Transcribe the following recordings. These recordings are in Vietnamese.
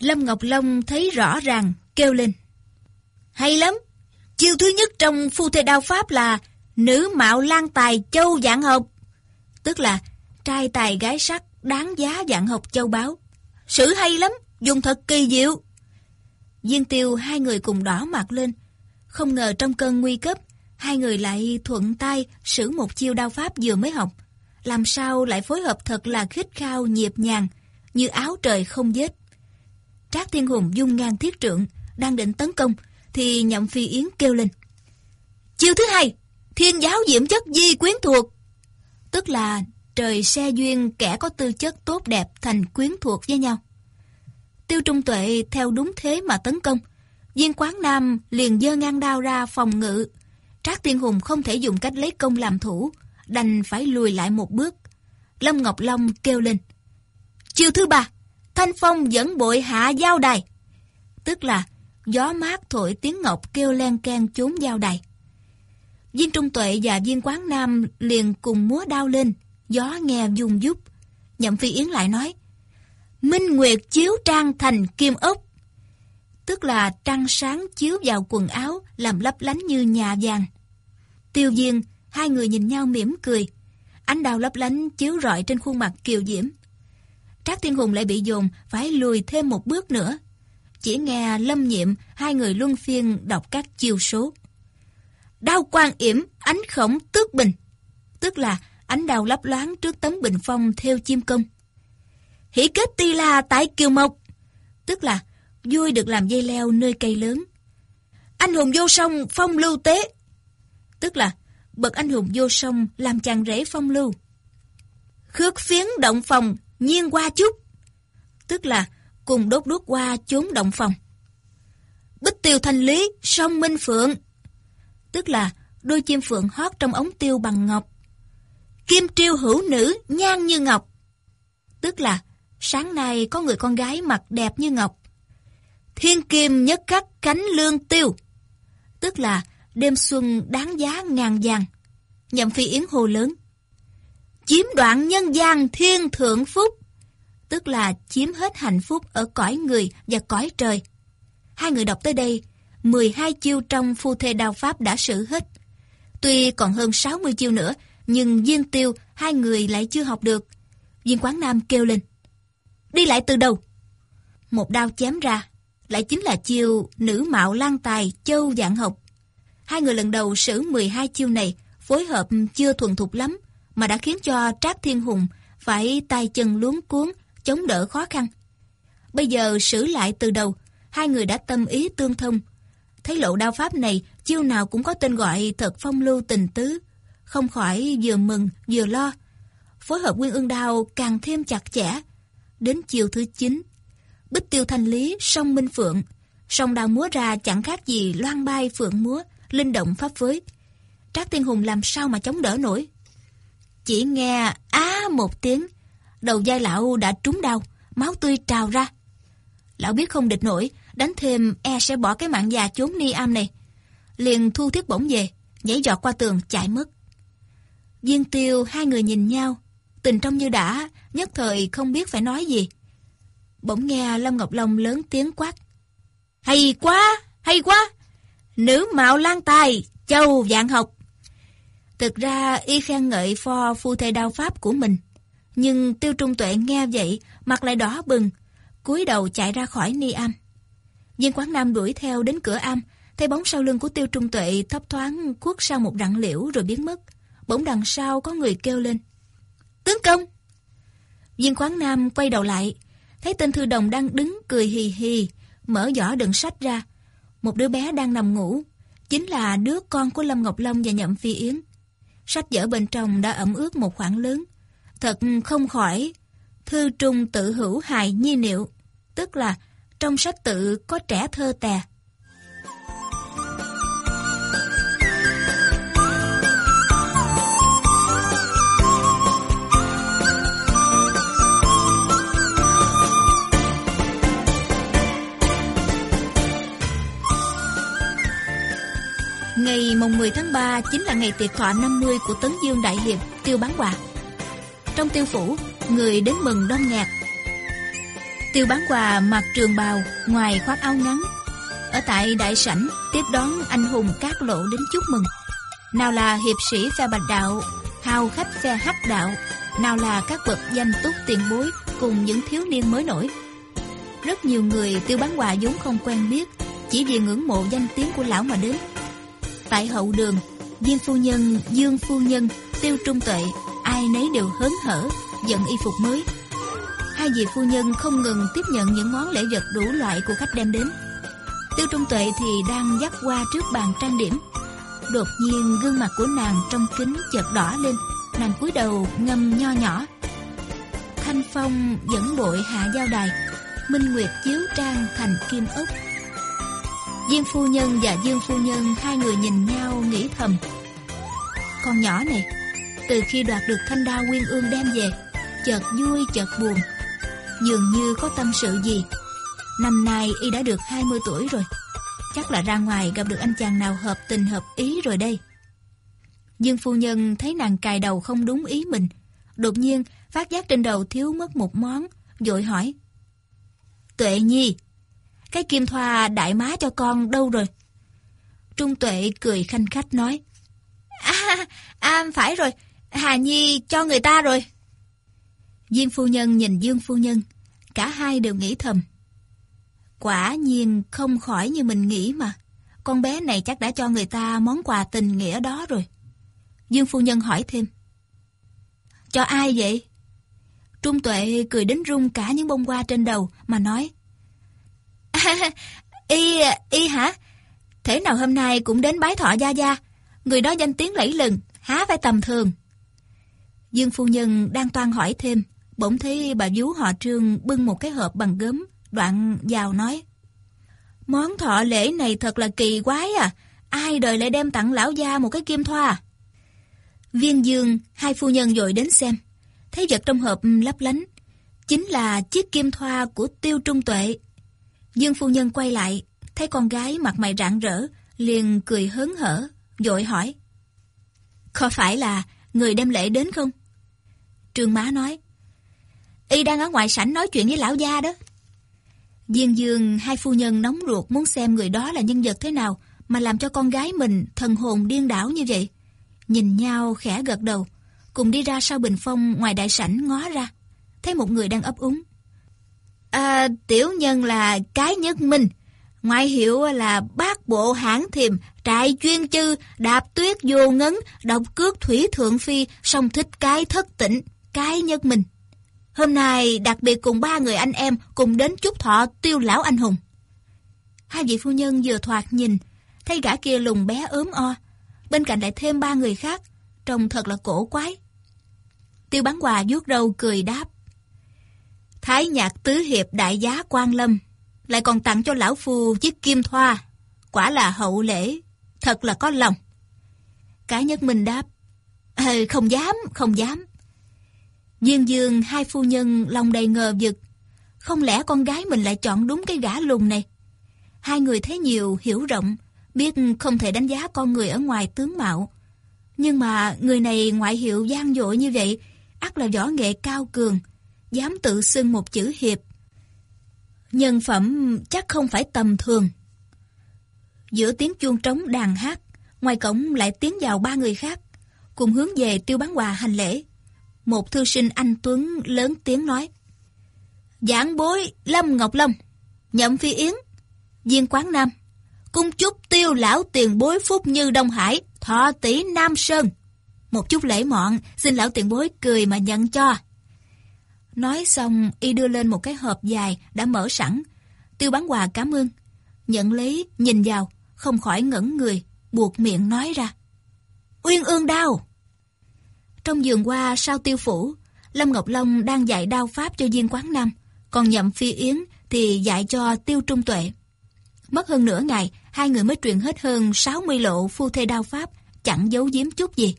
Lâm Ngọc Long thấy rõ ràng, kêu lên. Hay lắm! Chiêu thứ nhất trong phu thê đao pháp là nữ mạo lan tài châu dạng học. Tức là trai tài gái sắc đáng giá dạng học châu báu. Sử hay lắm, dùng thật kỳ diệu. Diên tiêu hai người cùng đỏ mặt lên. Không ngờ trong cơn nguy cấp, hai người lại thuận tay sử một chiêu đao pháp vừa mới học. Làm sao lại phối hợp thật là khích khao nhịp nhàng, như áo trời không vết. Trác Thiên Hùng dung ngang thiết trượng, đang định tấn công, thì nhậm phi yến kêu lên. Chiêu thứ hai, thiên giáo diễm chất di quyến thuộc. Tức là trời xe duyên kẻ có tư chất tốt đẹp thành quyến thuộc với nhau. Tiêu Trung Tuệ theo đúng thế mà tấn công. Viên quán Nam liền dơ ngang đao ra phòng ngự. Trác Thiên Hùng không thể dùng cách lấy công làm thủ, đành phải lùi lại một bước. Lâm Ngọc Long kêu lên. Chiêu thứ ba, Thanh Phong dẫn bội hạ giao đài. Tức là gió mát thổi tiếng ngọc kêu len can trốn giao đài. Viên Trung Tuệ và Viên Quán Nam liền cùng múa đao lên, gió nghe dùng giúp. Nhậm Phi Yến lại nói, Minh Nguyệt chiếu trang thành kim ốc. Tức là trăng sáng chiếu vào quần áo, làm lấp lánh như nhà vàng. Tiêu Viên, hai người nhìn nhau mỉm cười. Ánh đào lấp lánh chiếu rọi trên khuôn mặt kiều diễm. Trác Thiên Hùng lại bị dồn phải lùi thêm một bước nữa. Chỉ nghe lâm nhiệm hai người luân phiên đọc các chiêu số. Đao quan yểm, ánh khổng tước bình. Tức là ánh đào lấp loáng trước tấm bình phong theo chim công. Hỷ kết ti la tại Kiều Mộc. Tức là vui được làm dây leo nơi cây lớn. Anh hùng vô sông phong lưu tế. Tức là bậc anh hùng vô sông làm chàng rể phong lưu. Khước phiến động phòng nhiên qua chút. Tức là cùng đốt đuốc qua chốn động phòng. Bích tiêu thanh lý, song minh phượng. Tức là đôi chim phượng hót trong ống tiêu bằng ngọc. Kim triêu hữu nữ, nhan như ngọc. Tức là sáng nay có người con gái mặt đẹp như ngọc. Thiên kim nhất khắc cánh lương tiêu. Tức là đêm xuân đáng giá ngàn vàng. Nhậm phi yến hồ lớn. Chiếm đoạn nhân gian thiên thượng phúc. Tức là chiếm hết hạnh phúc ở cõi người và cõi trời. Hai người đọc tới đây, 12 chiêu trong phu thê đao pháp đã sử hết. Tuy còn hơn 60 chiêu nữa, nhưng viên tiêu hai người lại chưa học được. Viên quán nam kêu lên. Đi lại từ đầu. Một đao chém ra, lại chính là chiêu nữ mạo lan tài châu dạng học. Hai người lần đầu sử 12 chiêu này phối hợp chưa thuần thục lắm mà đã khiến cho Trác Thiên Hùng phải tay chân luống cuốn chống đỡ khó khăn. Bây giờ sử lại từ đầu, hai người đã tâm ý tương thông. Thấy lộ đao pháp này, chiêu nào cũng có tên gọi thật phong lưu tình tứ. Không khỏi vừa mừng vừa lo. Phối hợp nguyên ương đao càng thêm chặt chẽ. Đến chiều thứ 9, bích tiêu thanh lý song minh phượng. Song đao múa ra chẳng khác gì loan bay phượng múa, linh động pháp với. Trác Tiên Hùng làm sao mà chống đỡ nổi. Chỉ nghe á một tiếng, đầu vai lão đã trúng đau, máu tươi trào ra. Lão biết không địch nổi, đánh thêm e sẽ bỏ cái mạng già chốn ni am này. Liền thu thiết bổng về, nhảy giọt qua tường chạy mất. Viên tiêu hai người nhìn nhau, tình trong như đã, nhất thời không biết phải nói gì. Bỗng nghe Lâm Ngọc Long lớn tiếng quát. Hay quá, hay quá! Nữ mạo lan tài, châu dạng học. Thực ra y khen ngợi pho phu thê đao pháp của mình. Nhưng Tiêu Trung Tuệ nghe vậy, mặt lại đỏ bừng, cúi đầu chạy ra khỏi ni am. Viên Quán Nam đuổi theo đến cửa am, thấy bóng sau lưng của Tiêu Trung Tuệ thấp thoáng khuất sau một rặng liễu rồi biến mất. Bỗng đằng sau có người kêu lên. Tướng công! Viên Quán Nam quay đầu lại, thấy tên thư đồng đang đứng cười hì hì, mở giỏ đựng sách ra. Một đứa bé đang nằm ngủ, chính là đứa con của Lâm Ngọc Long và Nhậm Phi Yến. Sách vở bên trong đã ẩm ướt một khoảng lớn, Thật không khỏi, thư trung tự hữu hài nhi niệu, tức là trong sách tự có trẻ thơ tè. Ngày mùng 10 tháng 3 chính là ngày tiệc thọ 50 của Tấn Dương Đại hiệp tiêu bán quà. Trong tiêu phủ, người đến mừng đông nghẹt. Tiêu bán quà mặc trường bào, ngoài khoác áo ngắn. Ở tại đại sảnh, tiếp đón anh hùng các lộ đến chúc mừng. Nào là hiệp sĩ phe bạch đạo, hào khách phe hắc đạo, nào là các bậc danh túc tiền bối cùng những thiếu niên mới nổi. Rất nhiều người tiêu bán quà vốn không quen biết, chỉ vì ngưỡng mộ danh tiếng của lão mà đến. Tại hậu đường, viên phu nhân, Dương phu nhân, Tiêu Trung Tuệ, ai nấy đều hớn hở, giận y phục mới. Hai vị phu nhân không ngừng tiếp nhận những món lễ vật đủ loại của khách đem đến. Tiêu Trung Tuệ thì đang dắt qua trước bàn trang điểm. Đột nhiên gương mặt của nàng trong kính chợt đỏ lên, nàng cúi đầu ngâm nho nhỏ. Thanh phong dẫn bội hạ giao đài, minh nguyệt chiếu trang thành kim ốc. Diên phu nhân và Dương phu nhân hai người nhìn nhau nghĩ thầm. Con nhỏ này, từ khi đoạt được thanh đao nguyên ương đem về, chợt vui chợt buồn, dường như có tâm sự gì. Năm nay y đã được 20 tuổi rồi, chắc là ra ngoài gặp được anh chàng nào hợp tình hợp ý rồi đây. Dương phu nhân thấy nàng cài đầu không đúng ý mình, đột nhiên phát giác trên đầu thiếu mất một món, vội hỏi. Tuệ nhi, cái kim thoa đại má cho con đâu rồi? Trung tuệ cười khanh khách nói. À, à phải rồi, Hà Nhi cho người ta rồi. Diên phu nhân nhìn Dương phu nhân, cả hai đều nghĩ thầm. Quả nhiên không khỏi như mình nghĩ mà, con bé này chắc đã cho người ta món quà tình nghĩa đó rồi. Dương phu nhân hỏi thêm. Cho ai vậy? Trung tuệ cười đến rung cả những bông hoa trên đầu mà nói. y, y hả? Thế nào hôm nay cũng đến bái thọ Gia Gia, người đó danh tiếng lẫy lừng, há phải tầm thường. Dương phu nhân đang toan hỏi thêm, bỗng thấy bà vú họ trương bưng một cái hộp bằng gớm, đoạn vào nói. Món thọ lễ này thật là kỳ quái à, ai đời lại đem tặng lão gia một cái kim thoa Viên dương, hai phu nhân dội đến xem, thấy vật trong hộp lấp lánh, chính là chiếc kim thoa của tiêu trung tuệ. Dương phu nhân quay lại, thấy con gái mặt mày rạng rỡ, liền cười hớn hở, dội hỏi. Có phải là người đem lễ đến không? Trương má nói. Y đang ở ngoài sảnh nói chuyện với lão gia đó. Diên dương hai phu nhân nóng ruột muốn xem người đó là nhân vật thế nào mà làm cho con gái mình thần hồn điên đảo như vậy. Nhìn nhau khẽ gật đầu, cùng đi ra sau bình phong ngoài đại sảnh ngó ra, thấy một người đang ấp úng. À, tiểu nhân là cái nhất minh, ngoại hiệu là bác bộ hãng thiềm, trại chuyên chư, đạp tuyết vô ngấn, độc cước thủy thượng phi, song thích cái thất tỉnh, cái nhất minh. Hôm nay đặc biệt cùng ba người anh em cùng đến chúc thọ tiêu lão anh hùng. Hai vị phu nhân vừa thoạt nhìn, thấy gã kia lùng bé ốm o, bên cạnh lại thêm ba người khác, trông thật là cổ quái. Tiêu bán quà vuốt râu cười đáp. Thái nhạc tứ hiệp đại giá quan lâm, lại còn tặng cho lão phu chiếc kim thoa, quả là hậu lễ, thật là có lòng. Cá nhất mình đáp, Ê, không dám, không dám. Dương Dương hai phu nhân lòng đầy ngờ vực, không lẽ con gái mình lại chọn đúng cái gã lùn này? Hai người thấy nhiều, hiểu rộng, biết không thể đánh giá con người ở ngoài tướng mạo. Nhưng mà người này ngoại hiệu gian dội như vậy, ắt là võ nghệ cao cường, dám tự xưng một chữ hiệp. Nhân phẩm chắc không phải tầm thường. Giữa tiếng chuông trống đàn hát, ngoài cổng lại tiến vào ba người khác, cùng hướng về tiêu bán quà hành lễ. Một thư sinh anh Tuấn lớn tiếng nói. Giảng bối Lâm Ngọc Long, nhậm phi yến, viên quán Nam, cung chúc tiêu lão tiền bối phúc như Đông Hải, thọ tỷ Nam Sơn. Một chút lễ mọn, xin lão tiền bối cười mà nhận cho. Nói xong, y đưa lên một cái hộp dài đã mở sẵn. Tiêu bán quà cảm ơn. Nhận lấy, nhìn vào, không khỏi ngẩn người, buộc miệng nói ra. Uyên ương đau Trong giường qua sau tiêu phủ, Lâm Ngọc Long đang dạy đao pháp cho diên quán Nam, còn nhậm phi yến thì dạy cho tiêu trung tuệ. Mất hơn nửa ngày, hai người mới truyền hết hơn 60 lộ phu thê đao pháp, chẳng giấu giếm chút gì.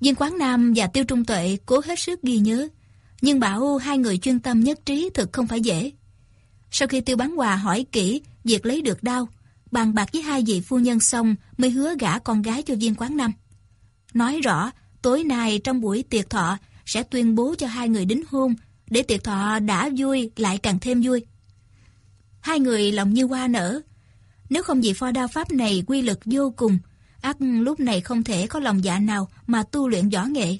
diên quán Nam và tiêu trung tuệ cố hết sức ghi nhớ, nhưng bảo hai người chuyên tâm nhất trí thực không phải dễ. Sau khi tiêu bán quà hỏi kỹ việc lấy được đao, bàn bạc với hai vị phu nhân xong mới hứa gả con gái cho viên quán năm. Nói rõ, tối nay trong buổi tiệc thọ sẽ tuyên bố cho hai người đính hôn, để tiệc thọ đã vui lại càng thêm vui. Hai người lòng như hoa nở. Nếu không vì pho đao pháp này quy lực vô cùng, ác lúc này không thể có lòng dạ nào mà tu luyện võ nghệ.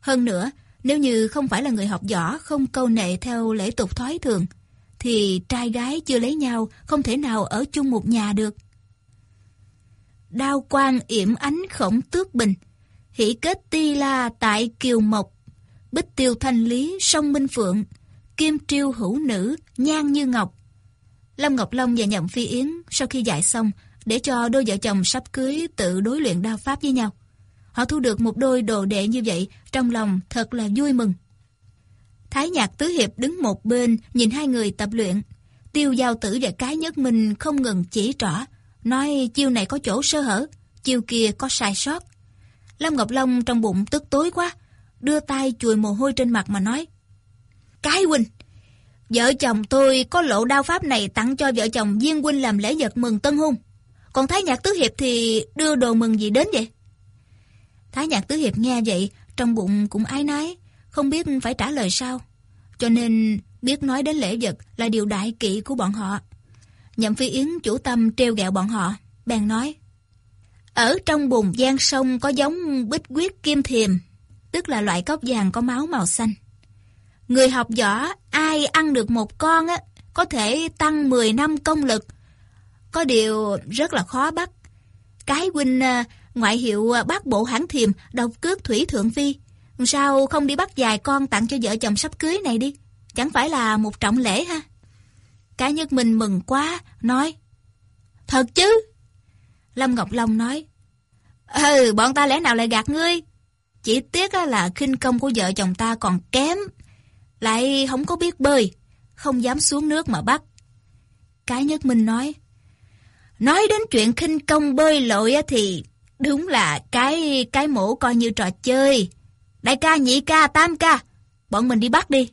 Hơn nữa, nếu như không phải là người học võ không câu nệ theo lễ tục thói thường, thì trai gái chưa lấy nhau không thể nào ở chung một nhà được. Đao quang yểm ánh khổng tước bình, hỷ kết ti la tại kiều mộc, bích tiêu thanh lý sông minh phượng, kim triêu hữu nữ, nhan như ngọc. Lâm Ngọc Long và Nhậm Phi Yến sau khi dạy xong để cho đôi vợ chồng sắp cưới tự đối luyện đao pháp với nhau. Họ thu được một đôi đồ đệ như vậy, trong lòng thật là vui mừng. Thái Nhạc Tứ Hiệp đứng một bên nhìn hai người tập luyện. Tiêu Giao Tử và Cái Nhất Minh không ngừng chỉ trỏ, nói chiêu này có chỗ sơ hở, chiêu kia có sai sót. Lâm Ngọc Long trong bụng tức tối quá, đưa tay chùi mồ hôi trên mặt mà nói. Cái huynh, vợ chồng tôi có lộ đao pháp này tặng cho vợ chồng duyên huynh làm lễ vật mừng tân hôn. Còn Thái Nhạc Tứ Hiệp thì đưa đồ mừng gì đến vậy? Thái Nhạc Tứ Hiệp nghe vậy, trong bụng cũng ái nái, không biết phải trả lời sao. Cho nên biết nói đến lễ vật là điều đại kỵ của bọn họ. Nhậm Phi Yến chủ tâm treo gẹo bọn họ, bèn nói. Ở trong bùn giang sông có giống bích quyết kim thiềm, tức là loại cốc vàng có máu màu xanh. Người học võ, ai ăn được một con á, có thể tăng 10 năm công lực. Có điều rất là khó bắt. Cái huynh à, ngoại hiệu à, bác bộ hãng thiềm độc cước thủy thượng phi. Sao không đi bắt vài con tặng cho vợ chồng sắp cưới này đi? Chẳng phải là một trọng lễ ha? Cái nhất mình mừng quá, nói. Thật chứ? Lâm Ngọc Long nói. Ừ, bọn ta lẽ nào lại gạt ngươi? Chỉ tiếc là khinh công của vợ chồng ta còn kém. Lại không có biết bơi, không dám xuống nước mà bắt. Cái nhất minh nói. Nói đến chuyện khinh công bơi lội thì đúng là cái cái mổ coi như trò chơi. Đại ca, nhị ca, tam ca, bọn mình đi bắt đi.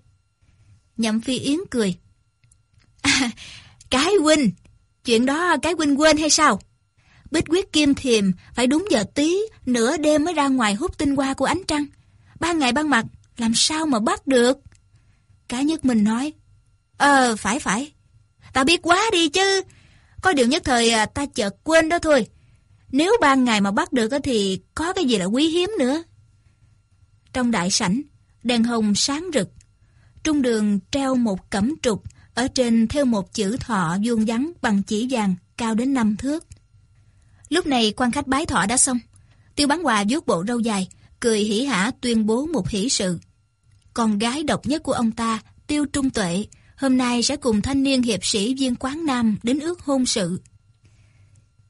Nhậm Phi Yến cười. À, cái huynh, chuyện đó cái huynh quên hay sao? Bích quyết kim thiềm phải đúng giờ tí, nửa đêm mới ra ngoài hút tinh hoa của ánh trăng. Ban ngày ban mặt, làm sao mà bắt được? Cá nhất mình nói, Ờ, phải phải, ta biết quá đi chứ. Có điều nhất thời à, ta chợt quên đó thôi. Nếu ban ngày mà bắt được thì có cái gì là quý hiếm nữa. Trong đại sảnh, đèn hồng sáng rực. Trung đường treo một cẩm trục, ở trên theo một chữ thọ vuông vắn bằng chỉ vàng cao đến năm thước. Lúc này quan khách bái thọ đã xong. Tiêu bán hòa vuốt bộ râu dài, cười hỉ hả tuyên bố một hỷ sự. Con gái độc nhất của ông ta, Tiêu Trung Tuệ, hôm nay sẽ cùng thanh niên hiệp sĩ viên quán Nam đến ước hôn sự.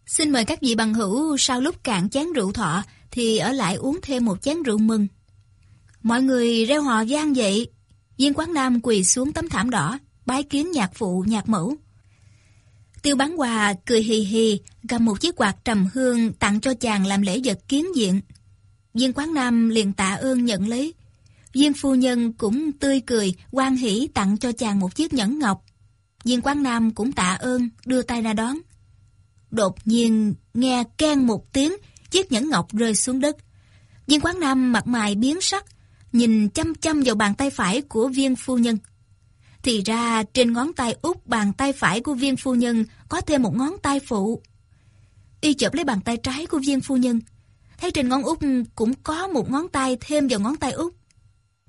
Xin mời các vị bằng hữu sau lúc cạn chén rượu thọ thì ở lại uống thêm một chén rượu mừng. Mọi người reo hò gian dậy, viên quán Nam quỳ xuống tấm thảm đỏ, bái kiến nhạc phụ, nhạc mẫu. Tiêu bán quà cười hì hì, cầm một chiếc quạt trầm hương tặng cho chàng làm lễ vật kiến diện. Viên quán Nam liền tạ ơn nhận lấy. Viên phu nhân cũng tươi cười, quan hỷ tặng cho chàng một chiếc nhẫn ngọc. Viên quán Nam cũng tạ ơn, đưa tay ra đón. Đột nhiên nghe ken một tiếng, chiếc nhẫn ngọc rơi xuống đất. Viên quán Nam mặt mày biến sắc, nhìn chăm chăm vào bàn tay phải của viên phu nhân. Thì ra trên ngón tay út bàn tay phải của viên phu nhân có thêm một ngón tay phụ. Y chộp lấy bàn tay trái của viên phu nhân. Thấy trên ngón út cũng có một ngón tay thêm vào ngón tay út.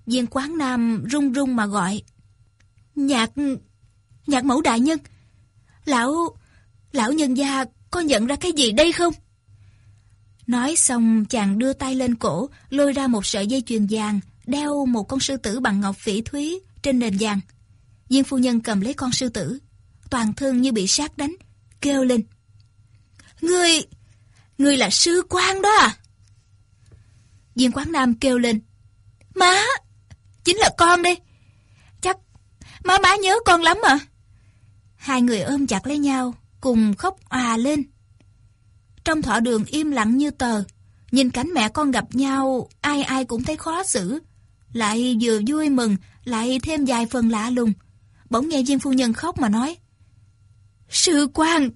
Viên quán nam run run mà gọi. Nhạc... Nhạc mẫu đại nhân. Lão... Lão nhân gia có nhận ra cái gì đây không? Nói xong chàng đưa tay lên cổ, lôi ra một sợi dây chuyền vàng, đeo một con sư tử bằng ngọc phỉ thúy trên nền vàng. Viên phu nhân cầm lấy con sư tử, toàn thân như bị sát đánh, kêu lên. Ngươi, ngươi là sư quan đó à? Viên quán nam kêu lên. Má, chính là con đây. Chắc má má nhớ con lắm à? Hai người ôm chặt lấy nhau, cùng khóc òa lên. Trong thọ đường im lặng như tờ, nhìn cảnh mẹ con gặp nhau, ai ai cũng thấy khó xử. Lại vừa vui mừng, lại thêm vài phần lạ lùng. Bỗng nghe viên phu nhân khóc mà nói. Sư quan!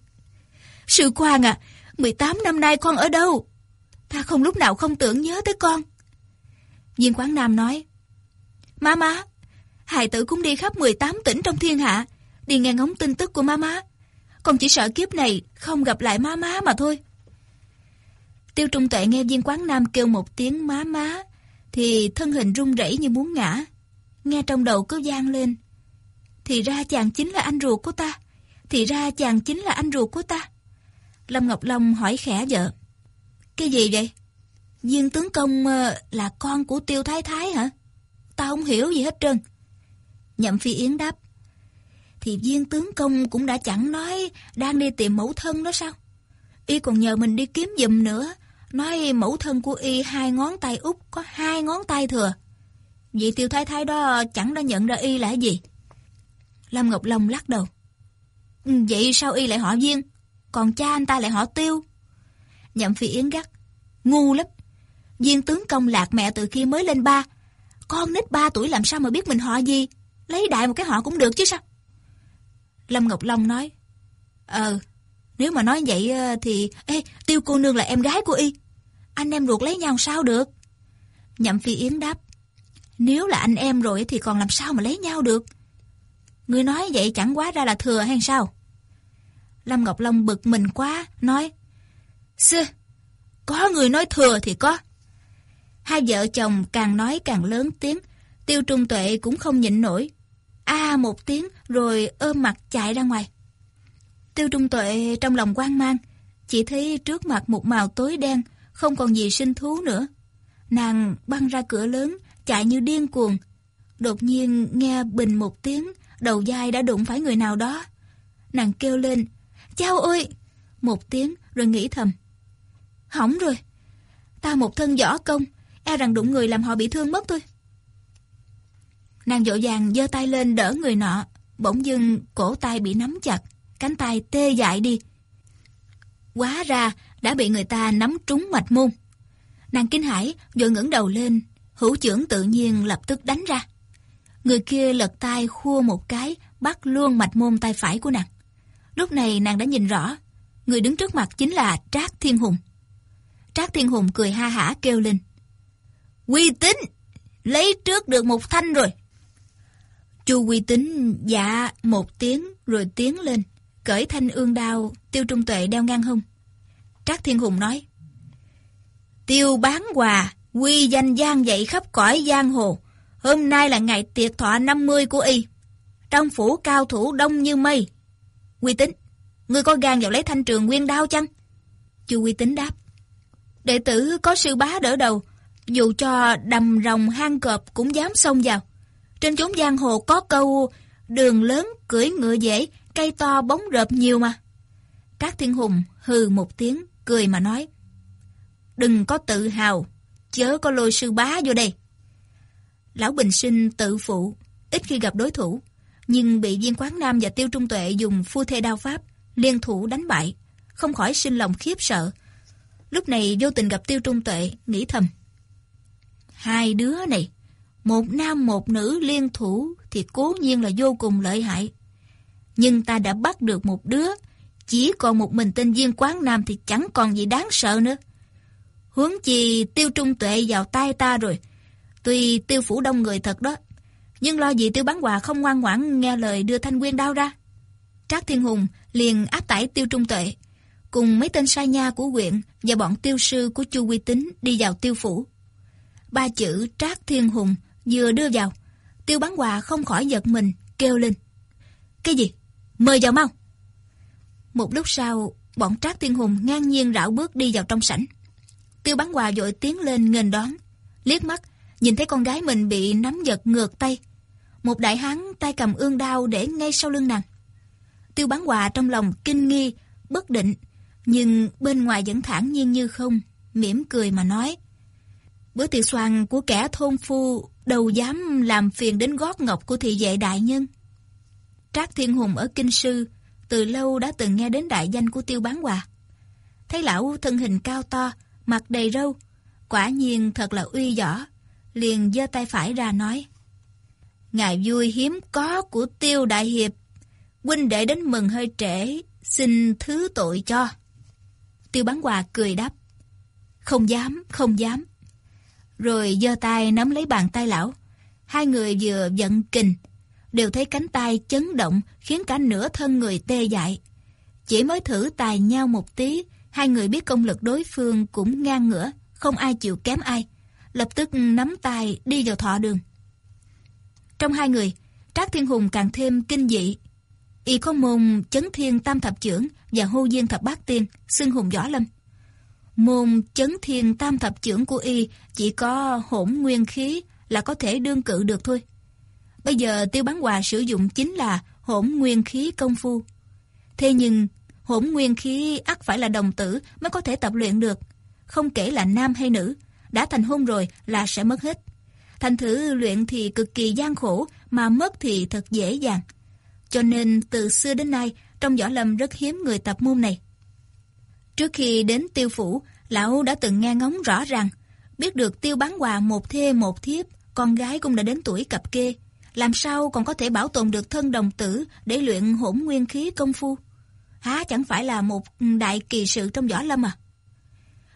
Sư quan à, 18 năm nay con ở đâu? Ta không lúc nào không tưởng nhớ tới con. Viên quán nam nói. Má má, hài tử cũng đi khắp 18 tỉnh trong thiên hạ, đi nghe ngóng tin tức của má má. Con chỉ sợ kiếp này không gặp lại má má mà thôi. Tiêu Trung Tuệ nghe viên quán nam kêu một tiếng má má, thì thân hình run rẩy như muốn ngã. Nghe trong đầu cứ gian lên. Thì ra chàng chính là anh ruột của ta. Thì ra chàng chính là anh ruột của ta. Lâm Ngọc Long hỏi khẽ vợ. Cái gì vậy? Viên tướng công ờ, là con của Tiêu Thái Thái hả? Ta không hiểu gì hết trơn. Nhậm Phi Yến đáp. Thì viên tướng công cũng đã chẳng nói đang đi tìm mẫu thân đó sao? Y còn nhờ mình đi kiếm giùm nữa. Nói mẫu thân của Y hai ngón tay út có hai ngón tay thừa. Vị Tiêu Thái Thái đó chẳng đã nhận ra Y là gì. Lâm Ngọc Long lắc đầu. Ừ, vậy sao Y lại họ viên? Còn cha anh ta lại họ Tiêu? Nhậm Phi Yến gắt. Ngu lắm. Viên tướng công lạc mẹ từ khi mới lên ba. Con nít ba tuổi làm sao mà biết mình họ gì? Lấy đại một cái họ cũng được chứ sao? Lâm Ngọc Long nói. Ờ, nếu mà nói vậy ờ, thì... Ê, Tiêu cô nương là em gái của Y. Anh em ruột lấy nhau sao được? Nhậm Phi Yến đáp. Nếu là anh em rồi thì còn làm sao mà lấy nhau được? Người nói vậy chẳng quá ra là thừa hay sao? Lâm Ngọc Long bực mình quá, nói. Xưa, có người nói thừa thì có. Hai vợ chồng càng nói càng lớn tiếng, tiêu trung tuệ cũng không nhịn nổi. A một tiếng rồi ôm mặt chạy ra ngoài. Tiêu trung tuệ trong lòng quan mang, chỉ thấy trước mặt một màu tối đen, không còn gì sinh thú nữa. Nàng băng ra cửa lớn, chạy như điên cuồng. Đột nhiên nghe bình một tiếng, đầu dai đã đụng phải người nào đó. Nàng kêu lên, Chao ơi! Một tiếng rồi nghĩ thầm. Hỏng rồi. Ta một thân võ công, e rằng đụng người làm họ bị thương mất thôi. Nàng dội vàng giơ tay lên đỡ người nọ, bỗng dưng cổ tay bị nắm chặt, cánh tay tê dại đi. Quá ra đã bị người ta nắm trúng mạch môn. Nàng kinh hãi, vội ngẩng đầu lên, hữu trưởng tự nhiên lập tức đánh ra. Người kia lật tay khua một cái, bắt luôn mạch môn tay phải của nàng. Lúc này nàng đã nhìn rõ, người đứng trước mặt chính là Trác Thiên Hùng. Trác Thiên Hùng cười ha hả kêu lên. Quy tính, lấy trước được một thanh rồi. Chu Quy tính dạ một tiếng rồi tiến lên, cởi thanh ương đao tiêu trung tuệ đeo ngang hông. Trác Thiên Hùng nói. Tiêu bán quà, quy danh gian dậy khắp cõi giang hồ. Hôm nay là ngày tiệc thọ 50 của y. Trong phủ cao thủ đông như mây, Quy tính, ngươi có gan vào lấy thanh trường nguyên đao chăng? Chu Quy tính đáp. Đệ tử có sư bá đỡ đầu, dù cho đầm rồng hang cọp cũng dám xông vào. Trên chốn giang hồ có câu đường lớn cưỡi ngựa dễ, cây to bóng rợp nhiều mà. Trác Thiên Hùng hừ một tiếng, cười mà nói. Đừng có tự hào, chớ có lôi sư bá vô đây. Lão Bình Sinh tự phụ, ít khi gặp đối thủ nhưng bị viên quán nam và tiêu trung tuệ dùng phu thê đao pháp, liên thủ đánh bại, không khỏi sinh lòng khiếp sợ. Lúc này vô tình gặp tiêu trung tuệ, nghĩ thầm. Hai đứa này, một nam một nữ liên thủ thì cố nhiên là vô cùng lợi hại. Nhưng ta đã bắt được một đứa, chỉ còn một mình tên viên quán nam thì chẳng còn gì đáng sợ nữa. Huống chi tiêu trung tuệ vào tay ta rồi. Tuy tiêu phủ đông người thật đó, nhưng lo gì tiêu bán quà không ngoan ngoãn nghe lời đưa thanh quyên đao ra. Trác Thiên Hùng liền áp tải tiêu trung tuệ, cùng mấy tên sai nha của huyện và bọn tiêu sư của Chu Quy Tính đi vào tiêu phủ. Ba chữ Trác Thiên Hùng vừa đưa vào, tiêu bán quà không khỏi giật mình, kêu lên. Cái gì? Mời vào mau! Một lúc sau, bọn Trác tiên Hùng ngang nhiên rảo bước đi vào trong sảnh. Tiêu bán quà vội tiến lên nghênh đón, liếc mắt, nhìn thấy con gái mình bị nắm giật ngược tay, một đại hán tay cầm ương đao để ngay sau lưng nàng. Tiêu bán quà trong lòng kinh nghi, bất định, nhưng bên ngoài vẫn thản nhiên như không, mỉm cười mà nói. Bữa tiệc xoàn của kẻ thôn phu đâu dám làm phiền đến gót ngọc của thị vệ đại nhân. Trác Thiên Hùng ở Kinh Sư, từ lâu đã từng nghe đến đại danh của tiêu bán hòa Thấy lão thân hình cao to, mặt đầy râu, quả nhiên thật là uy võ, liền giơ tay phải ra nói. Ngài vui hiếm có của tiêu đại hiệp. Huynh đệ đến mừng hơi trễ, xin thứ tội cho. Tiêu bán hòa cười đáp. Không dám, không dám. Rồi giơ tay nắm lấy bàn tay lão. Hai người vừa giận kình, đều thấy cánh tay chấn động khiến cả nửa thân người tê dại. Chỉ mới thử tài nhau một tí, hai người biết công lực đối phương cũng ngang ngửa, không ai chịu kém ai. Lập tức nắm tay đi vào thọ đường. Trong hai người, Trác Thiên Hùng càng thêm kinh dị. Y có môn chấn thiên tam thập trưởng và hô duyên thập bát tiên, xưng hùng võ lâm. Môn chấn thiên tam thập trưởng của Y chỉ có hỗn nguyên khí là có thể đương cự được thôi. Bây giờ tiêu bán hòa sử dụng chính là hỗn nguyên khí công phu. Thế nhưng, hỗn nguyên khí ắt phải là đồng tử mới có thể tập luyện được. Không kể là nam hay nữ, đã thành hôn rồi là sẽ mất hết. Thành thử luyện thì cực kỳ gian khổ, mà mất thì thật dễ dàng. Cho nên từ xưa đến nay, trong võ lâm rất hiếm người tập môn này. Trước khi đến tiêu phủ, lão đã từng nghe ngóng rõ ràng, biết được tiêu bán hòa một thê một thiếp, con gái cũng đã đến tuổi cập kê. Làm sao còn có thể bảo tồn được thân đồng tử để luyện hỗn nguyên khí công phu? Há chẳng phải là một đại kỳ sự trong võ lâm à?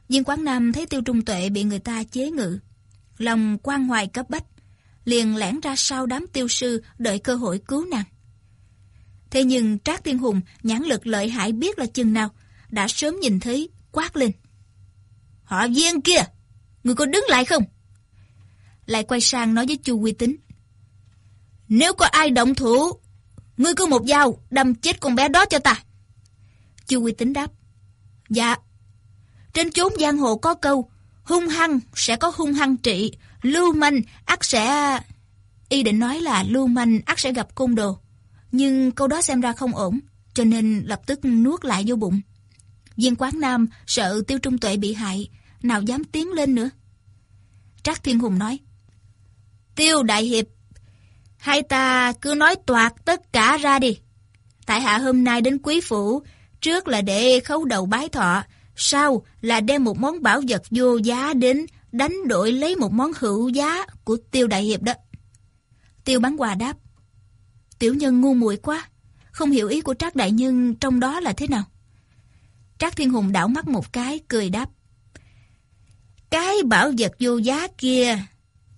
Viên Quán Nam thấy Tiêu Trung Tuệ bị người ta chế ngự. Lòng quan hoài cấp bách, liền lẻn ra sau đám tiêu sư đợi cơ hội cứu nàng. Thế nhưng Trác tiên Hùng nhãn lực lợi hại biết là chừng nào, đã sớm nhìn thấy, quát lên. Họ viên kia, người có đứng lại không? Lại quay sang nói với Chu Quy Tính. Nếu có ai động thủ, ngươi cứ một dao đâm chết con bé đó cho ta. Chu Quy Tính đáp. Dạ. Trên chốn giang hồ có câu, hung hăng sẽ có hung hăng trị, lưu manh ắt sẽ... Y định nói là lưu manh ắt sẽ gặp cung đồ. Nhưng câu đó xem ra không ổn, cho nên lập tức nuốt lại vô bụng. Viên quán nam sợ tiêu trung tuệ bị hại, nào dám tiến lên nữa. Trác Thiên Hùng nói, Tiêu Đại Hiệp, hai ta cứ nói toạt tất cả ra đi. Tại hạ hôm nay đến quý phủ, trước là để khấu đầu bái thọ, sau là đem một món bảo vật vô giá đến đánh đổi lấy một món hữu giá của Tiêu Đại Hiệp đó. Tiêu bán quà đáp, Tiểu nhân ngu muội quá, không hiểu ý của Trác Đại Nhân trong đó là thế nào. Trác Thiên Hùng đảo mắt một cái, cười đáp. Cái bảo vật vô giá kia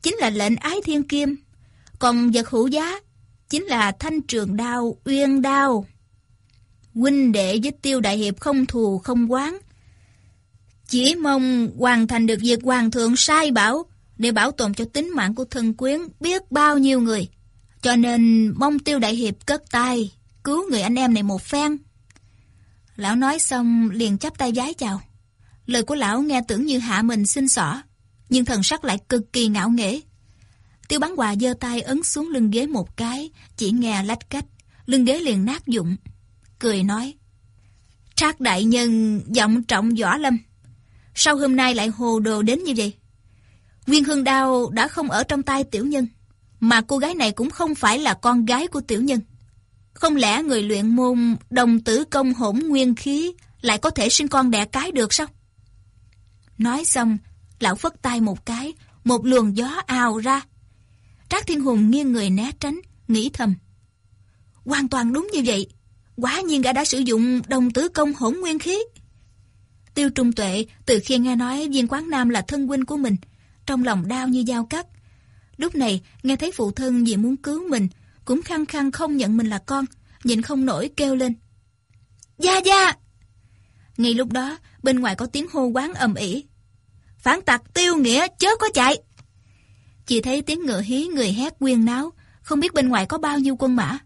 chính là lệnh ái thiên kim, còn vật hữu giá chính là thanh trường đao, uyên đao. Huynh đệ với tiêu đại hiệp không thù không quán. Chỉ mong hoàn thành được việc hoàng thượng sai bảo để bảo tồn cho tính mạng của thân quyến biết bao nhiêu người. Cho nên mong tiêu đại hiệp cất tay, cứu người anh em này một phen. Lão nói xong liền chắp tay giái chào. Lời của lão nghe tưởng như hạ mình xin xỏ, nhưng thần sắc lại cực kỳ ngạo nghễ. Tiêu bán quà giơ tay ấn xuống lưng ghế một cái, chỉ nghe lách cách, lưng ghế liền nát dụng. Cười nói, Trác đại nhân giọng trọng võ lâm. Sao hôm nay lại hồ đồ đến như vậy? Nguyên hương đao đã không ở trong tay tiểu nhân, mà cô gái này cũng không phải là con gái của tiểu nhân. Không lẽ người luyện môn đồng tử công hỗn nguyên khí lại có thể sinh con đẻ cái được sao? Nói xong, lão phất tay một cái, một luồng gió ào ra. Trác Thiên Hùng nghiêng người né tránh, nghĩ thầm. Hoàn toàn đúng như vậy, quả nhiên gã đã sử dụng đồng tử công hỗn nguyên khí. Tiêu Trung Tuệ từ khi nghe nói viên quán nam là thân huynh của mình, trong lòng đau như dao cắt. Lúc này, nghe thấy phụ thân vì muốn cứu mình, cũng khăng khăng không nhận mình là con, nhịn không nổi kêu lên. Gia Gia! Ngay lúc đó, bên ngoài có tiếng hô quán ầm ĩ. Phản tặc tiêu nghĩa chớ có chạy! Chỉ thấy tiếng ngựa hí người hét quyên náo, không biết bên ngoài có bao nhiêu quân mã.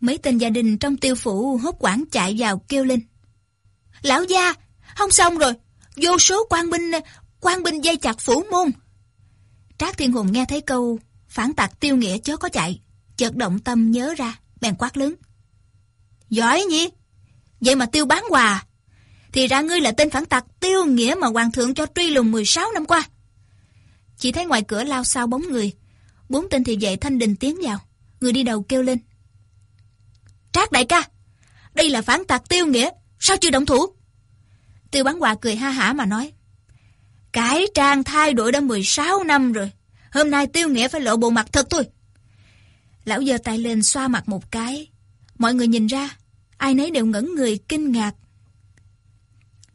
Mấy tên gia đình trong tiêu phủ hốt quảng chạy vào kêu lên. Lão gia, không xong rồi, vô số quan binh, quan binh dây chặt phủ môn. Trác Thiên Hùng nghe thấy câu phản tặc tiêu nghĩa chớ có chạy, chợt động tâm nhớ ra, bèn quát lớn. Giỏi nhỉ? Vậy mà tiêu bán quà. Thì ra ngươi là tên phản tặc tiêu nghĩa mà hoàng thượng cho truy lùng 16 năm qua. Chỉ thấy ngoài cửa lao sao bóng người. Bốn tên thì dậy thanh đình tiến vào. Người đi đầu kêu lên. Trác đại ca, đây là phản tặc tiêu nghĩa, sao chưa động thủ? Tiêu bán quà cười ha hả mà nói. Cái trang thay đổi đã 16 năm rồi. Hôm nay tiêu nghĩa phải lộ bộ mặt thật thôi. Lão giơ tay lên xoa mặt một cái. Mọi người nhìn ra, ai nấy đều ngẩn người kinh ngạc.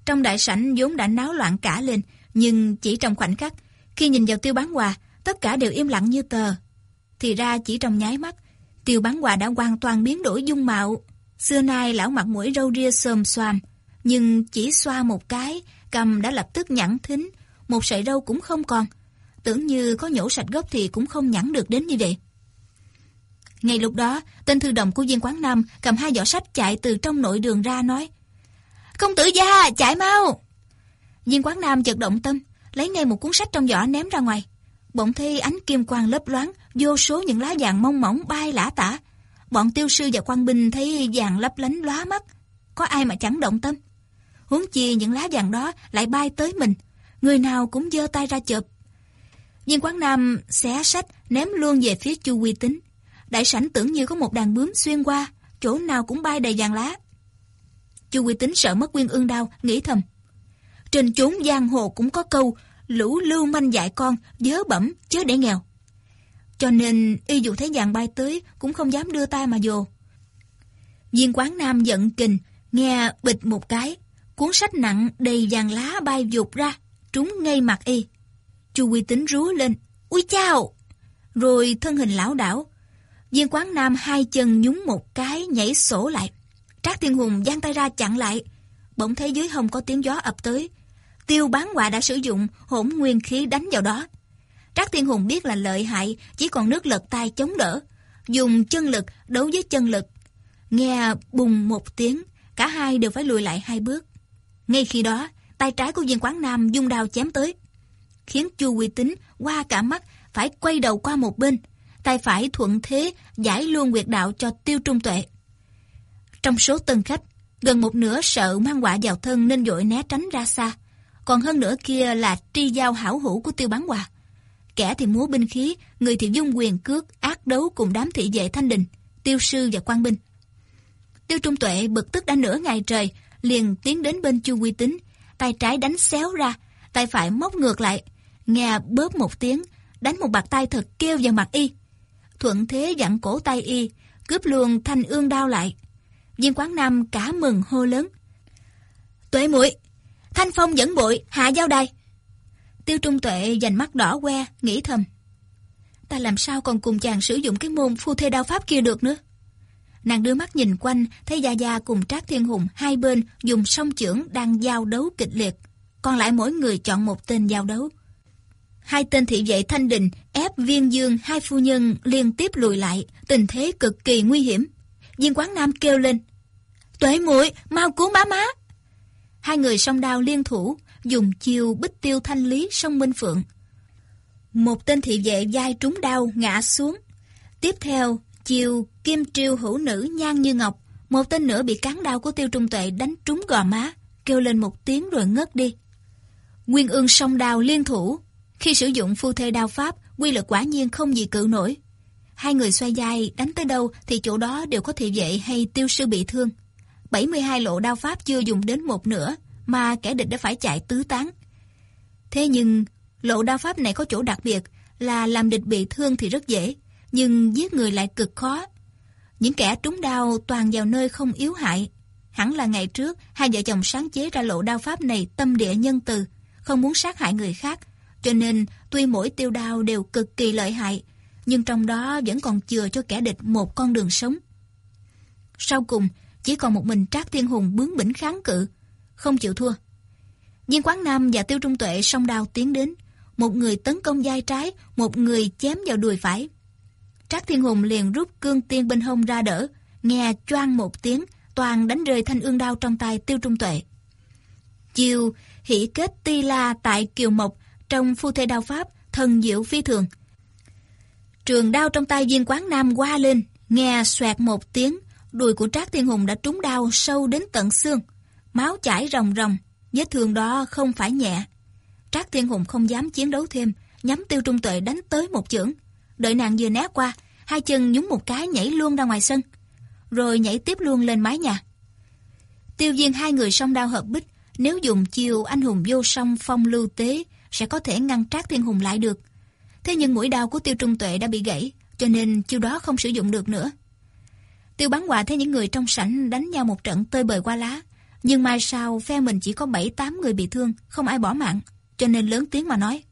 Trong đại sảnh vốn đã náo loạn cả lên, nhưng chỉ trong khoảnh khắc, khi nhìn vào tiêu bán quà, tất cả đều im lặng như tờ. Thì ra chỉ trong nháy mắt, tiêu bán quà đã hoàn toàn biến đổi dung mạo. Xưa nay lão mặt mũi râu ria sờm xoàm, nhưng chỉ xoa một cái, cầm đã lập tức nhẵn thính, một sợi râu cũng không còn. Tưởng như có nhổ sạch gốc thì cũng không nhẵn được đến như vậy. Ngay lúc đó, tên thư đồng của viên quán Nam cầm hai giỏ sách chạy từ trong nội đường ra nói Công tử gia, chạy mau! Viên quán Nam chợt động tâm, lấy ngay một cuốn sách trong giỏ ném ra ngoài. Bỗng thi ánh kim quang lấp loáng, vô số những lá vàng mong mỏng bay lả tả. Bọn tiêu sư và quan binh thấy vàng lấp lánh lóa mắt. Có ai mà chẳng động tâm. Huống chi những lá vàng đó lại bay tới mình. Người nào cũng giơ tay ra chụp. Viên quán Nam xé sách ném luôn về phía chu quy tính. Đại sảnh tưởng như có một đàn bướm xuyên qua, chỗ nào cũng bay đầy vàng lá. Chu quy tính sợ mất nguyên ương đau, nghĩ thầm. Trên chốn giang hồ cũng có câu, lũ lưu manh dạy con, dớ bẩm, chớ để nghèo. Cho nên, y dù thấy vàng bay tới, cũng không dám đưa tay mà dồ. Viên quán nam giận kình, nghe bịch một cái, cuốn sách nặng đầy vàng lá bay vụt ra, trúng ngay mặt y. Chu Quy Tính rú lên, ui chao! Rồi thân hình lão đảo. Viên quán nam hai chân nhúng một cái nhảy sổ lại. Trác Thiên Hùng giang tay ra chặn lại. Bỗng thấy dưới hông có tiếng gió ập tới. Tiêu bán họa đã sử dụng hỗn nguyên khí đánh vào đó. Trác Thiên Hùng biết là lợi hại, chỉ còn nước lật tay chống đỡ. Dùng chân lực đấu với chân lực. Nghe bùng một tiếng, cả hai đều phải lùi lại hai bước. Ngay khi đó, tay trái của viên quán nam dung đao chém tới. Khiến chu quy tính qua cả mắt phải quay đầu qua một bên. Tay phải thuận thế giải luôn quyệt đạo cho tiêu trung tuệ. Trong số tân khách, gần một nửa sợ mang quả vào thân nên dội né tránh ra xa. Còn hơn nữa kia là tri giao hảo hữu của tiêu bán hòa. Kẻ thì múa binh khí, người thì dung quyền cước, ác đấu cùng đám thị vệ thanh đình, tiêu sư và quan binh. Tiêu Trung Tuệ bực tức đã nửa ngày trời, liền tiến đến bên Chu Quy Tính, tay trái đánh xéo ra, tay phải móc ngược lại, nghe bớp một tiếng, đánh một bạt tay thật kêu vào mặt y. Thuận thế dặn cổ tay y, cướp luôn thanh ương đao lại. Viên quán nam cả mừng hô lớn. Tuệ muội Thanh Phong dẫn bội, hạ giao đài. Tiêu Trung Tuệ dành mắt đỏ que, nghĩ thầm. Ta làm sao còn cùng chàng sử dụng cái môn phu thê đao pháp kia được nữa? Nàng đưa mắt nhìn quanh, thấy Gia Gia cùng Trác Thiên Hùng hai bên dùng song chưởng đang giao đấu kịch liệt. Còn lại mỗi người chọn một tên giao đấu. Hai tên thị vệ thanh đình ép viên dương hai phu nhân liên tiếp lùi lại, tình thế cực kỳ nguy hiểm. Viên quán nam kêu lên. Tuệ muội mau cứu má má. Hai người song đao liên thủ, dùng chiêu bích tiêu thanh lý song Minh Phượng. Một tên thị vệ dai trúng đao ngã xuống. Tiếp theo, chiêu kim triêu hữu nữ nhan như ngọc, một tên nữa bị cán đao của tiêu trung tuệ đánh trúng gò má, kêu lên một tiếng rồi ngất đi. Nguyên ương song đao liên thủ, khi sử dụng phu thê đao pháp, quy lực quả nhiên không gì cự nổi. Hai người xoay dài, đánh tới đâu thì chỗ đó đều có thị vệ hay tiêu sư bị thương. 72 lộ đao pháp chưa dùng đến một nửa mà kẻ địch đã phải chạy tứ tán. Thế nhưng, lộ đao pháp này có chỗ đặc biệt là làm địch bị thương thì rất dễ, nhưng giết người lại cực khó. Những kẻ trúng đao toàn vào nơi không yếu hại. Hẳn là ngày trước, hai vợ chồng sáng chế ra lộ đao pháp này tâm địa nhân từ, không muốn sát hại người khác. Cho nên, tuy mỗi tiêu đao đều cực kỳ lợi hại, nhưng trong đó vẫn còn chừa cho kẻ địch một con đường sống. Sau cùng, chỉ còn một mình Trác Thiên Hùng bướng bỉnh kháng cự, không chịu thua. Viên Quán Nam và Tiêu Trung Tuệ song đao tiến đến, một người tấn công vai trái, một người chém vào đùi phải. Trác Thiên Hùng liền rút cương tiên bên hông ra đỡ, nghe choang một tiếng, toàn đánh rơi thanh ương đao trong tay Tiêu Trung Tuệ. Chiều hỷ kết ti la tại Kiều Mộc trong phu thể đao pháp thần diệu phi thường. Trường đao trong tay viên quán nam qua lên, nghe xoẹt một tiếng, đùi của Trác Thiên Hùng đã trúng đau sâu đến tận xương. Máu chảy ròng ròng, vết thương đó không phải nhẹ. Trác Thiên Hùng không dám chiến đấu thêm, nhắm tiêu trung tuệ đánh tới một chưởng. Đợi nàng vừa né qua, hai chân nhúng một cái nhảy luôn ra ngoài sân, rồi nhảy tiếp luôn lên mái nhà. Tiêu viên hai người song đao hợp bích, nếu dùng chiêu anh hùng vô song phong lưu tế, sẽ có thể ngăn Trác Thiên Hùng lại được. Thế nhưng mũi đao của Tiêu Trung Tuệ đã bị gãy, cho nên chiêu đó không sử dụng được nữa. Tiêu bắn Hòa thấy những người trong sảnh đánh nhau một trận tơi bời qua lá. Nhưng mai sau phe mình chỉ có 7-8 người bị thương, không ai bỏ mạng, cho nên lớn tiếng mà nói.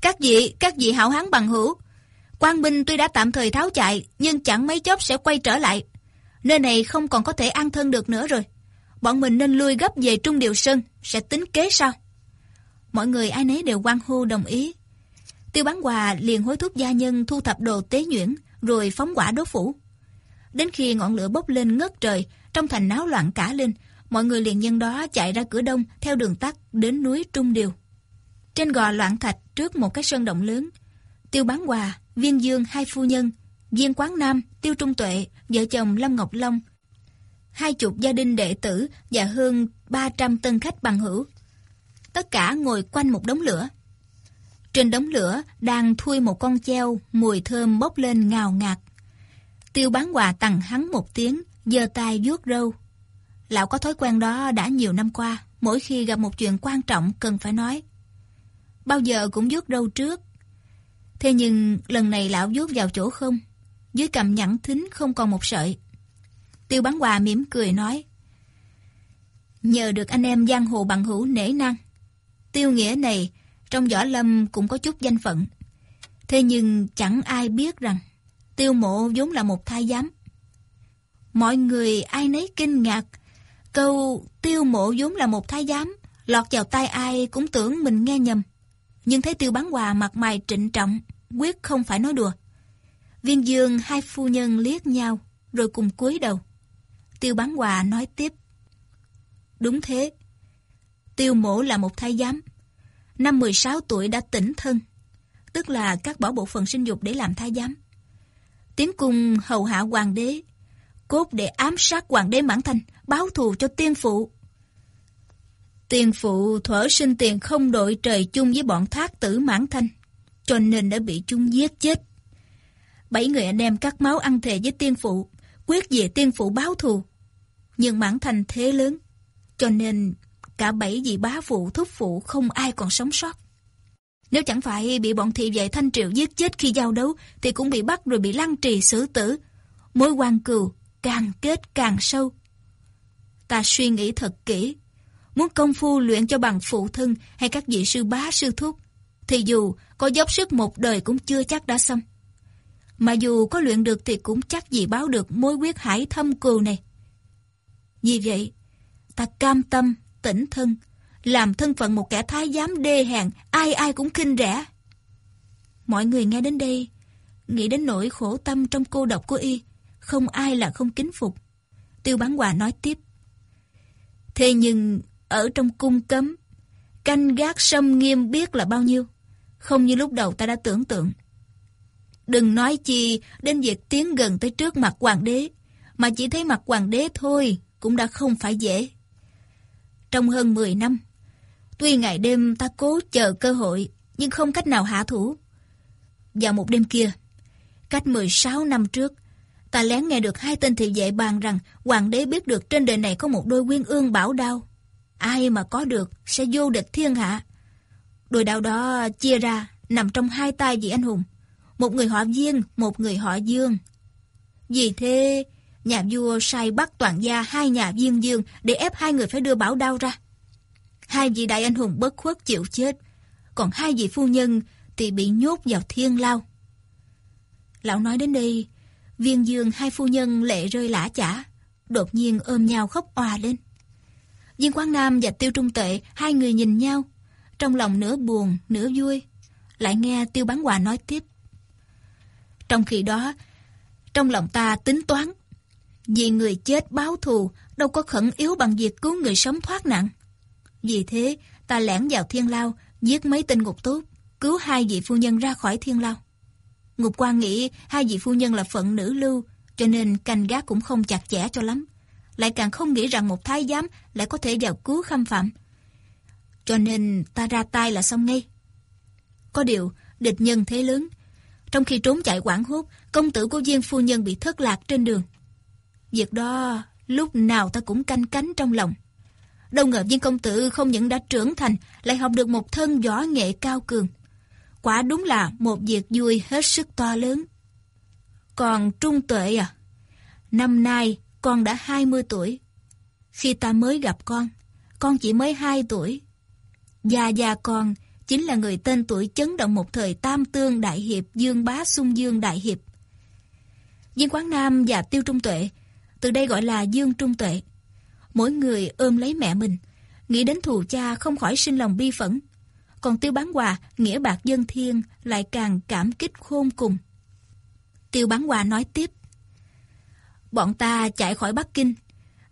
Các vị, các vị hảo hán bằng hữu, Quan binh tuy đã tạm thời tháo chạy, nhưng chẳng mấy chốc sẽ quay trở lại. Nơi này không còn có thể an thân được nữa rồi. Bọn mình nên lui gấp về Trung Điều Sơn, sẽ tính kế sau. Mọi người ai nấy đều quan hô đồng ý. Tiêu bán quà liền hối thúc gia nhân thu thập đồ tế nhuyễn, rồi phóng quả đốt phủ. Đến khi ngọn lửa bốc lên ngất trời, trong thành náo loạn cả lên, mọi người liền nhân đó chạy ra cửa đông theo đường tắt đến núi Trung Điều. Trên gò loạn thạch trước một cái sơn động lớn, Tiêu bán quà, Viên Dương hai phu nhân, Viên Quán Nam, Tiêu Trung Tuệ, vợ chồng Lâm Ngọc Long, hai chục gia đình đệ tử và hơn 300 tân khách bằng hữu. Tất cả ngồi quanh một đống lửa. Trên đống lửa đang thui một con treo, mùi thơm bốc lên ngào ngạt. Tiêu bán quà tặng hắn một tiếng, giơ tay vuốt râu. Lão có thói quen đó đã nhiều năm qua, mỗi khi gặp một chuyện quan trọng cần phải nói. Bao giờ cũng vuốt râu trước. Thế nhưng lần này lão vuốt vào chỗ không, dưới cầm nhẵn thính không còn một sợi. Tiêu bán quà mỉm cười nói. Nhờ được anh em giang hồ bằng hữu nể năng. Tiêu nghĩa này trong võ lâm cũng có chút danh phận. Thế nhưng chẳng ai biết rằng tiêu mộ vốn là một thái giám. Mọi người ai nấy kinh ngạc. Câu tiêu mộ vốn là một thái giám, lọt vào tai ai cũng tưởng mình nghe nhầm. Nhưng thấy tiêu bán quà mặt mày trịnh trọng, quyết không phải nói đùa. Viên dương hai phu nhân liếc nhau, rồi cùng cúi đầu. Tiêu bán quà nói tiếp. Đúng thế. Tiêu mổ là một thái giám. Năm 16 tuổi đã tỉnh thân, tức là cắt bỏ bộ phận sinh dục để làm thái giám. Tiến cung hầu hạ hoàng đế, cốt để ám sát hoàng đế Mãn Thanh, báo thù cho tiên phụ. Tiên phụ thuở sinh tiền không đội trời chung với bọn thác tử Mãn Thanh, cho nên đã bị chúng giết chết. Bảy người anh em cắt máu ăn thề với tiên phụ, quyết về tiên phụ báo thù. Nhưng Mãn Thanh thế lớn, cho nên cả bảy vị bá phụ thúc phụ không ai còn sống sót. Nếu chẳng phải bị bọn thị vệ Thanh Triệu giết chết khi giao đấu, thì cũng bị bắt rồi bị lăng trì xử tử. Mối quan cừu càng kết càng sâu. Ta suy nghĩ thật kỹ, muốn công phu luyện cho bằng phụ thân hay các vị sư bá sư thúc, thì dù có dốc sức một đời cũng chưa chắc đã xong. Mà dù có luyện được thì cũng chắc gì báo được mối quyết hải thâm cừu này. Vì vậy, ta cam tâm, tỉnh thân, làm thân phận một kẻ thái giám đê hèn, ai ai cũng khinh rẻ. Mọi người nghe đến đây, nghĩ đến nỗi khổ tâm trong cô độc của y, không ai là không kính phục. Tiêu bán Hòa nói tiếp. Thế nhưng, ở trong cung cấm, canh gác sâm nghiêm biết là bao nhiêu, không như lúc đầu ta đã tưởng tượng. Đừng nói chi đến việc tiến gần tới trước mặt hoàng đế, mà chỉ thấy mặt hoàng đế thôi cũng đã không phải dễ. Trong hơn 10 năm, tuy ngày đêm ta cố chờ cơ hội, nhưng không cách nào hạ thủ. Vào một đêm kia, cách 16 năm trước, ta lén nghe được hai tên thị vệ bàn rằng hoàng đế biết được trên đời này có một đôi quyên ương bảo đao. Ai mà có được sẽ vô địch thiên hạ. Đôi đao đó chia ra nằm trong hai tay vị anh hùng. Một người họ Viên, một người họ Dương. Vì thế, nhà vua sai bắt toàn gia hai nhà Viên Dương để ép hai người phải đưa bảo đao ra. Hai vị đại anh hùng bất khuất chịu chết, còn hai vị phu nhân thì bị nhốt vào thiên lao. Lão nói đến đây, Viên Dương hai phu nhân lệ rơi lã chả, đột nhiên ôm nhau khóc òa lên. Viên Quang Nam và Tiêu Trung Tệ hai người nhìn nhau, trong lòng nửa buồn nửa vui, lại nghe Tiêu Bán Hòa nói tiếp. Trong khi đó, trong lòng ta tính toán, vì người chết báo thù đâu có khẩn yếu bằng việc cứu người sống thoát nạn. Vì thế, ta lẻn vào thiên lao, giết mấy tên ngục tốt, cứu hai vị phu nhân ra khỏi thiên lao. Ngục quan nghĩ hai vị phu nhân là phận nữ lưu, cho nên canh gác cũng không chặt chẽ cho lắm. Lại càng không nghĩ rằng một thái giám lại có thể vào cứu khâm phạm. Cho nên ta ra tay là xong ngay. Có điều, địch nhân thế lớn. Trong khi trốn chạy quảng hốt, công tử của viên phu nhân bị thất lạc trên đường. Việc đó lúc nào ta cũng canh cánh trong lòng. Đâu ngờ viên công tử không những đã trưởng thành, lại học được một thân võ nghệ cao cường. Quả đúng là một việc vui hết sức to lớn. Còn Trung Tuệ à? Năm nay con đã 20 tuổi. Khi ta mới gặp con, con chỉ mới 2 tuổi. Gia gia con chính là người tên tuổi chấn động một thời tam tương đại hiệp Dương Bá Xung Dương đại hiệp. Viên Quán Nam và Tiêu Trung Tuệ, từ đây gọi là Dương Trung Tuệ. Mỗi người ôm lấy mẹ mình, nghĩ đến thù cha không khỏi sinh lòng bi phẫn. Còn Tiêu Bán Hòa, nghĩa bạc dân thiên, lại càng cảm kích khôn cùng. Tiêu Bán Hòa nói tiếp. Bọn ta chạy khỏi Bắc Kinh,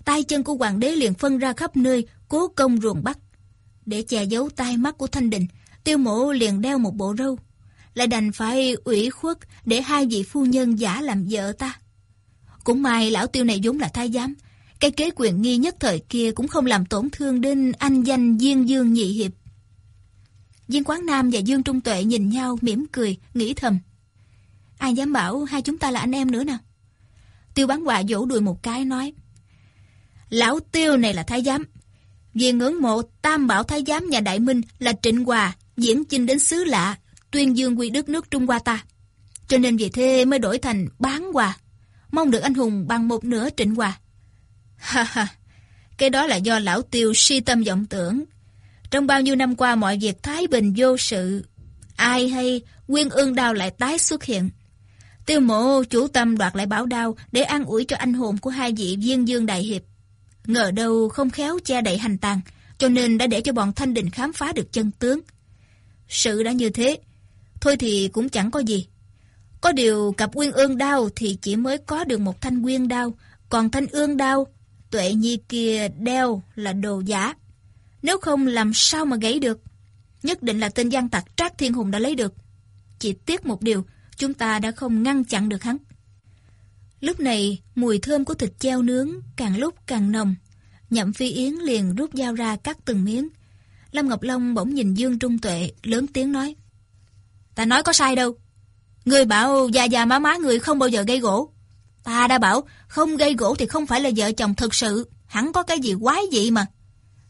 tay chân của hoàng đế liền phân ra khắp nơi, cố công ruồng Bắc. Để che giấu tai mắt của Thanh Đình, Tiêu Mộ liền đeo một bộ râu, lại đành phải ủy khuất để hai vị phu nhân giả làm vợ ta. Cũng may lão Tiêu này vốn là thái giám, cái kế quyền nghi nhất thời kia cũng không làm tổn thương đến anh danh Diên Dương nhị hiệp. Diên Quán Nam và Dương Trung Tuệ nhìn nhau mỉm cười, nghĩ thầm. Ai dám bảo hai chúng ta là anh em nữa nè Tiêu bán quà vỗ đùi một cái nói. Lão Tiêu này là thái giám. Vì ngưỡng mộ tam bảo thái giám nhà Đại Minh là Trịnh Hòa diễn chinh đến xứ lạ, tuyên dương quy đức nước Trung Hoa ta. Cho nên vì thế mới đổi thành bán quà. Mong được anh hùng bằng một nửa Trịnh Hòa. Ha ha, cái đó là do lão Tiêu si tâm vọng tưởng. Trong bao nhiêu năm qua mọi việc thái bình vô sự. Ai hay Nguyên ương đao lại tái xuất hiện. Tiêu mộ chủ tâm đoạt lại bảo đao để an ủi cho anh hồn của hai vị viên dương đại hiệp. Ngờ đâu không khéo che đậy hành tàn, cho nên đã để cho bọn Thanh Đình khám phá được chân tướng. Sự đã như thế, thôi thì cũng chẳng có gì. Có điều cặp nguyên ương đao thì chỉ mới có được một thanh nguyên đao, còn thanh ương đao, tuệ nhi kia đeo là đồ giả. Nếu không làm sao mà gãy được? Nhất định là tên gian tặc Trác Thiên Hùng đã lấy được. Chỉ tiếc một điều, chúng ta đã không ngăn chặn được hắn. Lúc này, mùi thơm của thịt treo nướng càng lúc càng nồng. Nhậm Phi Yến liền rút dao ra cắt từng miếng. Lâm Ngọc Long bỗng nhìn Dương Trung Tuệ, lớn tiếng nói. Ta nói có sai đâu. Người bảo già già má má người không bao giờ gây gỗ. Ta đã bảo không gây gỗ thì không phải là vợ chồng thực sự. Hẳn có cái gì quái dị mà.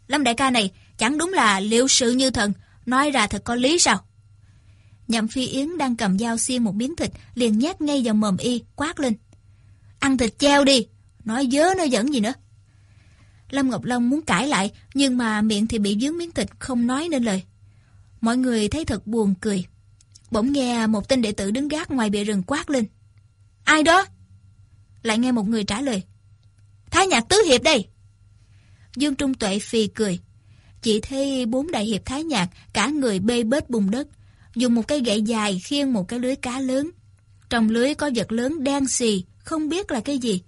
Lâm đại ca này chẳng đúng là liệu sự như thần. Nói ra thật có lý sao? Nhậm Phi Yến đang cầm dao xiên một miếng thịt liền nhét ngay vào mồm y, quát lên. Ăn thịt treo đi, nói dớ nói dẫn gì nữa. Lâm Ngọc Long muốn cãi lại, nhưng mà miệng thì bị dướng miếng thịt không nói nên lời. Mọi người thấy thật buồn cười. Bỗng nghe một tên đệ tử đứng gác ngoài bìa rừng quát lên. Ai đó? Lại nghe một người trả lời. Thái nhạc tứ hiệp đây. Dương Trung Tuệ phì cười. Chỉ thấy bốn đại hiệp thái nhạc, cả người bê bết bùn đất, dùng một cây gậy dài khiêng một cái lưới cá lớn. Trong lưới có vật lớn đen xì, không biết là cái gì.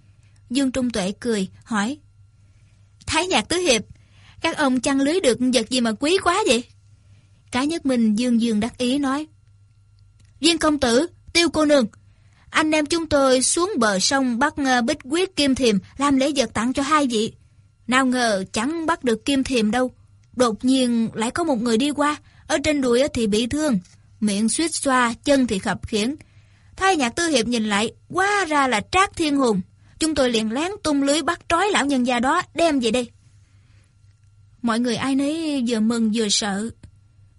Dương Trung Tuệ cười, hỏi. Thái nhạc tứ hiệp, các ông chăn lưới được vật gì mà quý quá vậy? Cá nhất mình Dương Dương đắc ý nói. Viên công tử, tiêu cô nương, anh em chúng tôi xuống bờ sông bắt ờ, bích quyết kim thiềm làm lễ vật tặng cho hai vị. Nào ngờ chẳng bắt được kim thiềm đâu. Đột nhiên lại có một người đi qua, ở trên đùi thì bị thương, miệng suýt xoa, chân thì khập khiễng. Thái nhạc tư hiệp nhìn lại, quá ra là trác thiên hùng. Chúng tôi liền lén tung lưới bắt trói lão nhân gia đó, đem về đây. Mọi người ai nấy vừa mừng vừa sợ.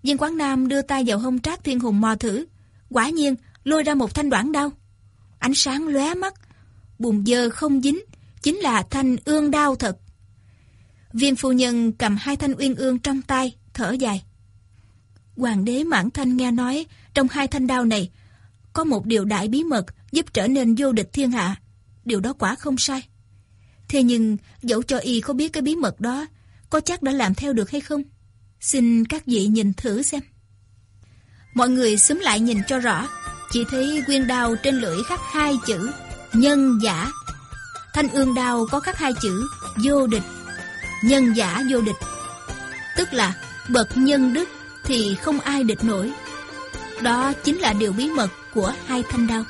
Viên Quán Nam đưa tay vào hông trác thiên hùng mò thử. Quả nhiên, lôi ra một thanh đoạn đao. Ánh sáng lóe mắt, bùn dơ không dính, chính là thanh ương đao thật. Viên phu nhân cầm hai thanh uyên ương trong tay, thở dài. Hoàng đế Mãn Thanh nghe nói trong hai thanh đao này có một điều đại bí mật giúp trở nên vô địch thiên hạ. Điều đó quả không sai. Thế nhưng dẫu cho y có biết cái bí mật đó có chắc đã làm theo được hay không? Xin các vị nhìn thử xem. Mọi người xúm lại nhìn cho rõ Chỉ thấy quyên đao trên lưỡi khắc hai chữ, Nhân giả Thanh ương đao có khắc hai chữ, Vô địch Nhân giả, vô địch Tức là bậc nhân đức thì không ai địch nổi. Đó chính là điều bí mật của hai thanh đao.